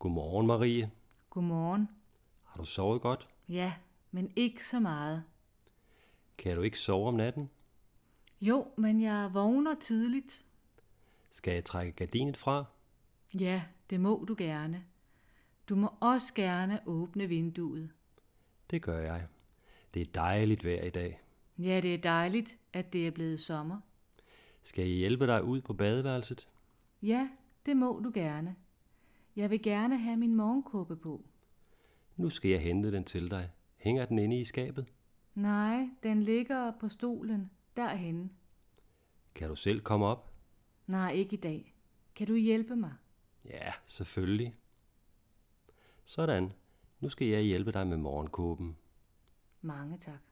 Godmorgen, Marie. Godmorgen. Har du sovet godt? Ja, men ikke så meget. Kan du ikke sove om natten? Jo, men jeg vågner tidligt. Skal jeg trække gardinet fra? Ja, det må du gerne. Du må også gerne åbne vinduet. Det gør jeg. Det er dejligt vejr i dag. Ja, det er dejligt, at det er blevet sommer. Skal jeg hjælpe dig ud på badeværelset? Ja, det må du gerne. Jeg vil gerne have min morgenkåbe på. Nu skal jeg hente den til dig. Hænger den inde i skabet? Nej, den ligger på stolen derhenne. Kan du selv komme op? Nej, ikke i dag. Kan du hjælpe mig? Ja, selvfølgelig. Sådan. Nu skal jeg hjælpe dig med morgenkåben. Mange tak.